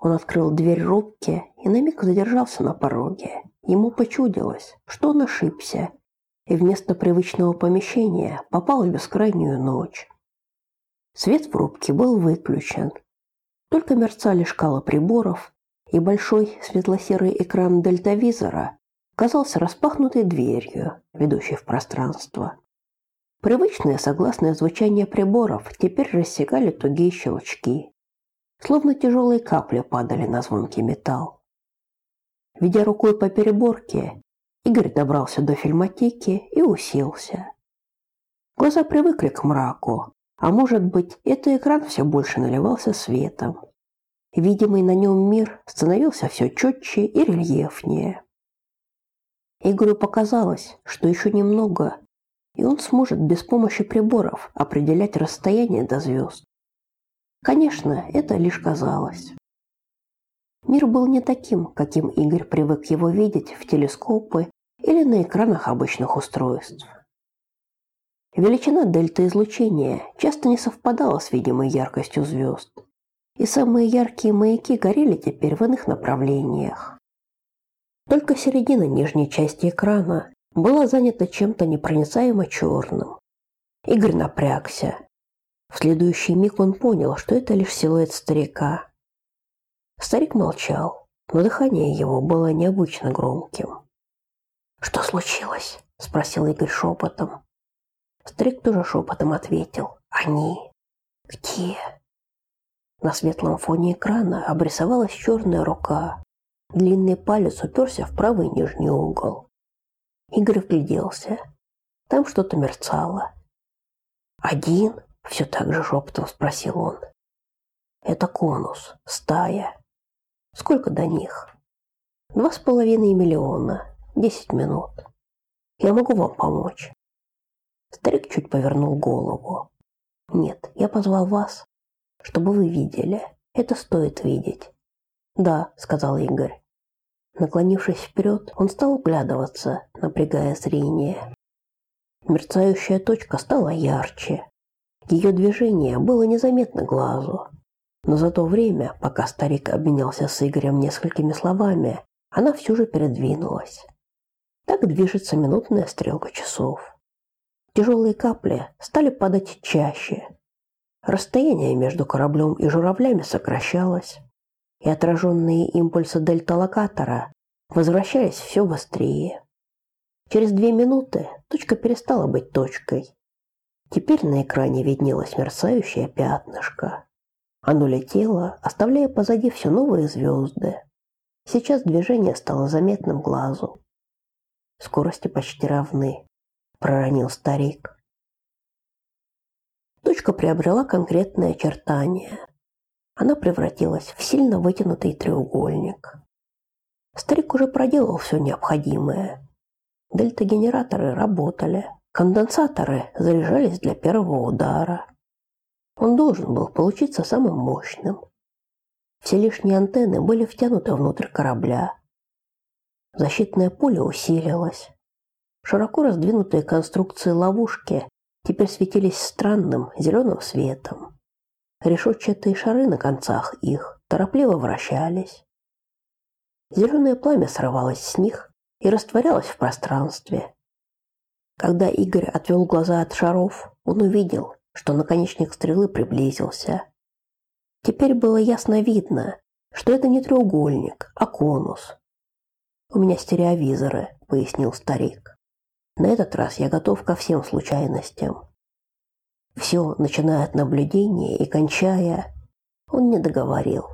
Он открыл дверь рубки и на миг задержался на пороге. Ему почудилось, что он ошибся, и вместо привычного помещения попал в бескрайнюю ночь. Свет в рубке был выключен. Только мерцали шкалы приборов, и большой светло-серый экран дельтавизора казался распахнутой дверью, ведущей в пространство. Привычное согласное звучание приборов теперь рассекали тугие щелчки, словно тяжелые капли падали на звонкий металл. Ведя рукой по переборке, Игорь добрался до фильмотеки и уселся. Глаза привыкли к мраку, а может быть, это экран все больше наливался светом. Видимый на нем мир становился все четче и рельефнее. Игорю показалось, что еще немного, и он сможет без помощи приборов определять расстояние до звезд. Конечно, это лишь казалось. Мир был не таким, каким Игорь привык его видеть в телескопы или на экранах обычных устройств. Величина дельта излучения часто не совпадала с видимой яркостью звезд, и самые яркие маяки горели теперь в иных направлениях. Только середина нижней части экрана была занята чем-то непроницаемо черным. Игорь напрягся. В следующий миг он понял, что это лишь силуэт старика. Старик молчал, но дыхание его было необычно громким. «Что случилось?» – спросил Игорь шепотом. Старик тоже шепотом ответил. «Они». «Где?» На светлом фоне экрана обрисовалась черная рука. Длинный палец уперся в правый нижний угол. Игорь вгляделся. Там что-то мерцало. «Один?» – все так же шепотом спросил он. «Это конус, стая. Сколько до них?» «Два с половиной миллиона. Десять минут. Я могу вам помочь?» Старик чуть повернул голову. Нет, я позвал вас, чтобы вы видели. Это стоит видеть. Да, сказал Игорь. Наклонившись вперед, он стал углядываться, напрягая зрение. Мерцающая точка стала ярче. Ее движение было незаметно глазу. Но за то время, пока старик обменялся с Игорем несколькими словами, она все же передвинулась. Так движется минутная стрелка часов. Тяжелые капли стали падать чаще. Расстояние между кораблем и журавлями сокращалось, и отраженные импульсы дельта-локатора возвращались все быстрее. Через две минуты точка перестала быть точкой. Теперь на экране виднелось мерцающее пятнышко. Оно летело, оставляя позади все новые звезды. Сейчас движение стало заметным глазу. Скорости почти равны проронил старик. Точка приобрела конкретное очертание. Она превратилась в сильно вытянутый треугольник. Старик уже проделал все необходимое. Дельта-генераторы работали, конденсаторы заряжались для первого удара. Он должен был получиться самым мощным. Все лишние антенны были втянуты внутрь корабля. Защитное поле усилилось. Широко раздвинутые конструкции ловушки теперь светились странным зеленым светом. Решетчатые шары на концах их торопливо вращались. Зеленое пламя срывалось с них и растворялось в пространстве. Когда Игорь отвел глаза от шаров, он увидел, что наконечник стрелы приблизился. Теперь было ясно видно, что это не треугольник, а конус. «У меня стереовизоры», — пояснил старик. На этот раз я готов ко всем случайностям. Все, начиная от наблюдения и кончая, он не договорил.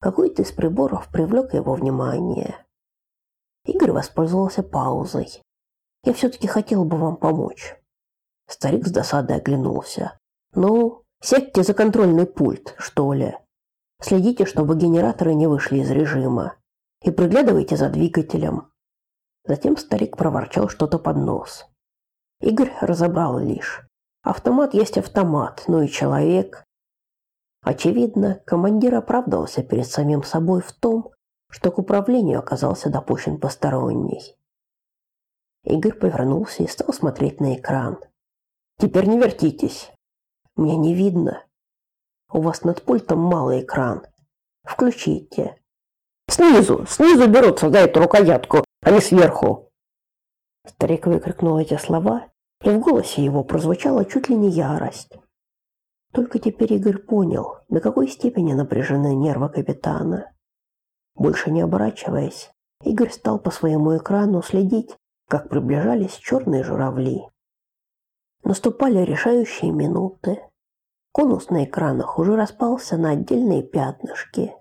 Какой-то из приборов привлек его внимание. Игорь воспользовался паузой. Я все-таки хотел бы вам помочь. Старик с досадой оглянулся. Ну, сядьте за контрольный пульт, что ли. Следите, чтобы генераторы не вышли из режима. И приглядывайте за двигателем. Затем старик проворчал что-то под нос. Игорь разобрал лишь. Автомат есть автомат, но и человек. Очевидно, командир оправдывался перед самим собой в том, что к управлению оказался допущен посторонний. Игорь повернулся и стал смотреть на экран. «Теперь не вертитесь. Мне не видно. У вас над пультом малый экран. Включите. Снизу, снизу берутся за эту рукоятку, а не сверху. Старик выкрикнул эти слова, и в голосе его прозвучала чуть ли не ярость. Только теперь Игорь понял, до какой степени напряжены нервы капитана. Больше не оборачиваясь, Игорь стал по своему экрану следить, как приближались черные журавли. Наступали решающие минуты. Конус на экранах уже распался на отдельные пятнышки.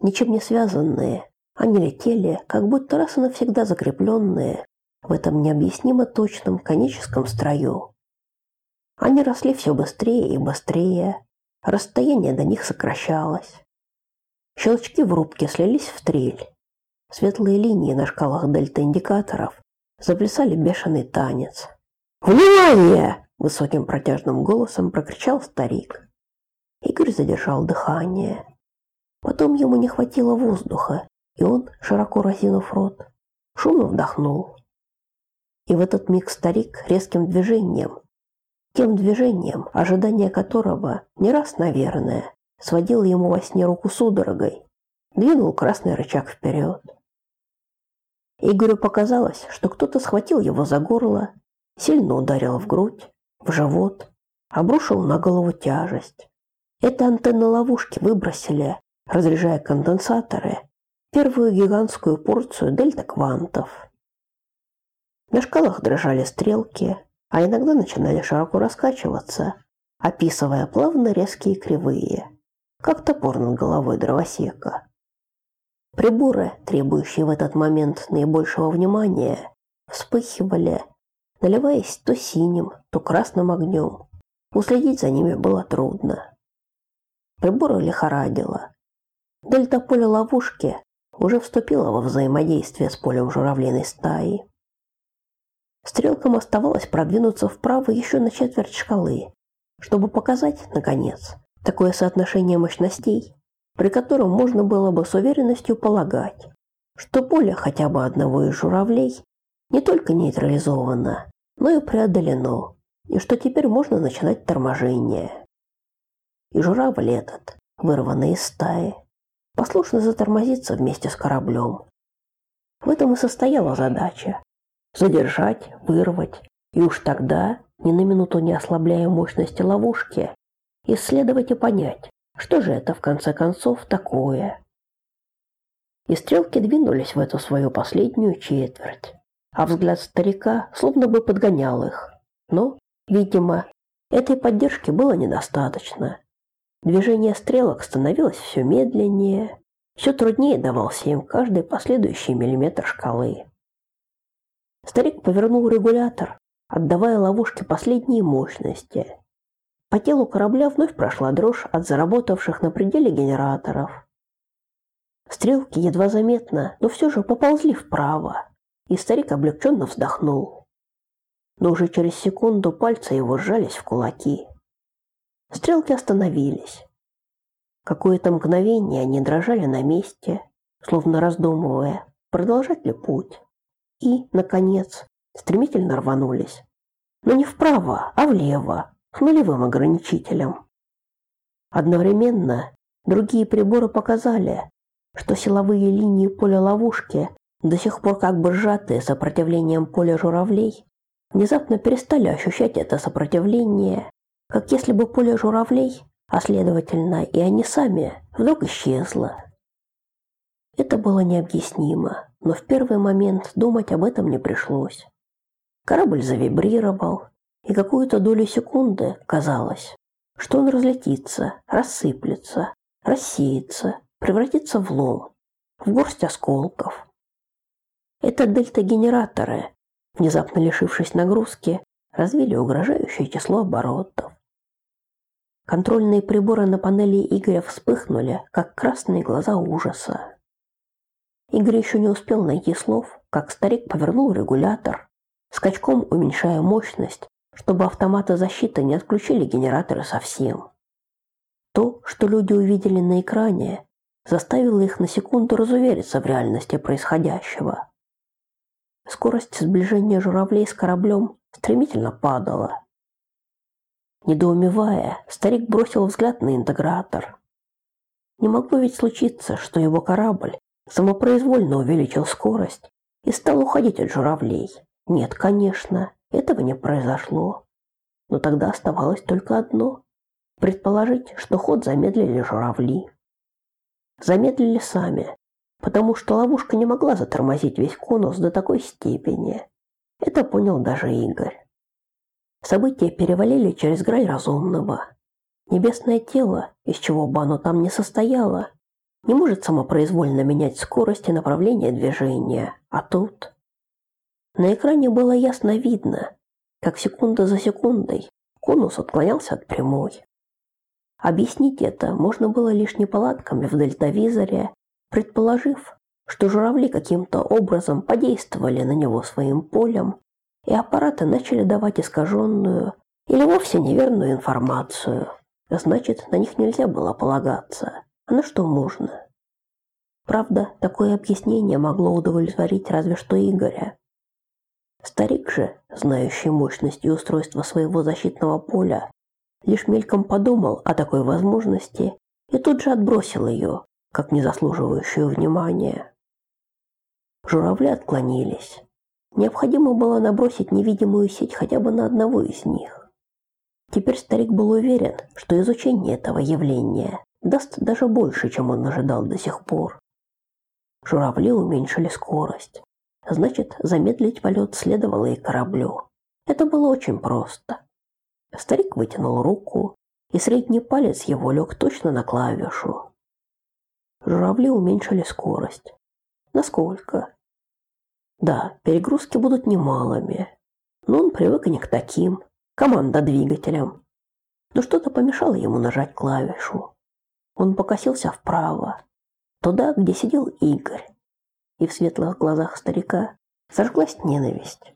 Ничем не связанные, они летели, как будто раз и навсегда закрепленные в этом необъяснимо точном коническом строю. Они росли все быстрее и быстрее, расстояние до них сокращалось. Щелчки в рубке слились в трель. Светлые линии на шкалах дельта-индикаторов заплясали бешеный танец. «Внимание!» – высоким протяжным голосом прокричал старик. Игорь задержал дыхание. Потом ему не хватило воздуха, и он, широко разинув рот, шумно вдохнул. И в этот миг старик резким движением, тем движением, ожидание которого не раз, наверное, сводил ему во сне руку судорогой, двинул красный рычаг вперед. Игорю показалось, что кто-то схватил его за горло, сильно ударил в грудь, в живот, обрушил на голову тяжесть. Это антенны ловушки выбросили, разряжая конденсаторы, первую гигантскую порцию дельта-квантов. На шкалах дрожали стрелки, а иногда начинали широко раскачиваться, описывая плавно резкие кривые как топор над головой дровосека. Приборы, требующие в этот момент наибольшего внимания, вспыхивали, наливаясь то синим, то красным огнем. Уследить за ними было трудно. Приборы лихорадило. Дельта-поле ловушки уже вступило во взаимодействие с полем журавлиной стаи. Стрелкам оставалось продвинуться вправо еще на четверть шкалы, чтобы показать, наконец, Такое соотношение мощностей, при котором можно было бы с уверенностью полагать, что поле хотя бы одного из журавлей не только нейтрализовано, но и преодолено, и что теперь можно начинать торможение. И журавль этот, вырванный из стаи, послушно затормозится вместе с кораблем. В этом и состояла задача – задержать, вырвать, и уж тогда, ни на минуту не ослабляя мощности ловушки, исследовать и понять, что же это в конце концов такое. И стрелки двинулись в эту свою последнюю четверть, а взгляд старика словно бы подгонял их. Но, видимо, этой поддержки было недостаточно. Движение стрелок становилось все медленнее, все труднее давался им каждый последующий миллиметр шкалы. Старик повернул регулятор, отдавая ловушке последние мощности, по телу корабля вновь прошла дрожь от заработавших на пределе генераторов. Стрелки едва заметно, но все же поползли вправо, и старик облегченно вздохнул. Но уже через секунду пальцы его сжались в кулаки. Стрелки остановились. Какое-то мгновение они дрожали на месте, словно раздумывая, продолжать ли путь. И, наконец, стремительно рванулись. Но не вправо, а влево, к нулевым ограничителям. Одновременно другие приборы показали, что силовые линии поля ловушки, до сих пор как бы сжатые сопротивлением поля журавлей, внезапно перестали ощущать это сопротивление, как если бы поле журавлей, а следовательно и они сами, вдруг исчезло. Это было необъяснимо, но в первый момент думать об этом не пришлось. Корабль завибрировал, и какую-то долю секунды казалось, что он разлетится, рассыплется, рассеется, превратится в лом, в горсть осколков. Это дельта-генераторы, внезапно лишившись нагрузки, развили угрожающее число оборотов. Контрольные приборы на панели Игоря вспыхнули, как красные глаза ужаса. Игорь еще не успел найти слов, как старик повернул регулятор, скачком уменьшая мощность чтобы автоматы защиты не отключили генераторы совсем. То, что люди увидели на экране, заставило их на секунду разувериться в реальности происходящего. Скорость сближения журавлей с кораблем стремительно падала. Недоумевая, старик бросил взгляд на интегратор. Не могло ведь случиться, что его корабль самопроизвольно увеличил скорость и стал уходить от журавлей. Нет, конечно, этого не произошло. Но тогда оставалось только одно – предположить, что ход замедлили журавли. Замедлили сами, потому что ловушка не могла затормозить весь конус до такой степени. Это понял даже Игорь. События перевалили через грань разумного. Небесное тело, из чего бы оно там ни состояло, не может самопроизвольно менять скорость и направление движения, а тут... На экране было ясно видно, как секунда за секундой конус отклонялся от прямой. Объяснить это можно было лишь неполадками в дельтавизоре, предположив, что журавли каким-то образом подействовали на него своим полем, и аппараты начали давать искаженную или вовсе неверную информацию. Значит, на них нельзя было полагаться. А на что можно? Правда, такое объяснение могло удовлетворить разве что Игоря. Старик же, знающий мощность и устройство своего защитного поля, лишь мельком подумал о такой возможности и тут же отбросил ее, как незаслуживающую внимания. Журавли отклонились. Необходимо было набросить невидимую сеть хотя бы на одного из них. Теперь старик был уверен, что изучение этого явления даст даже больше, чем он ожидал до сих пор. Журавли уменьшили скорость. Значит, замедлить полет следовало и кораблю. Это было очень просто. Старик вытянул руку, и средний палец его лег точно на клавишу. Журавли уменьшили скорость. Насколько? Да, перегрузки будут немалыми. Но он привык не к таким. Команда двигателям. Но что-то помешало ему нажать клавишу. Он покосился вправо, туда, где сидел Игорь. И в светлых глазах старика зажглась ненависть.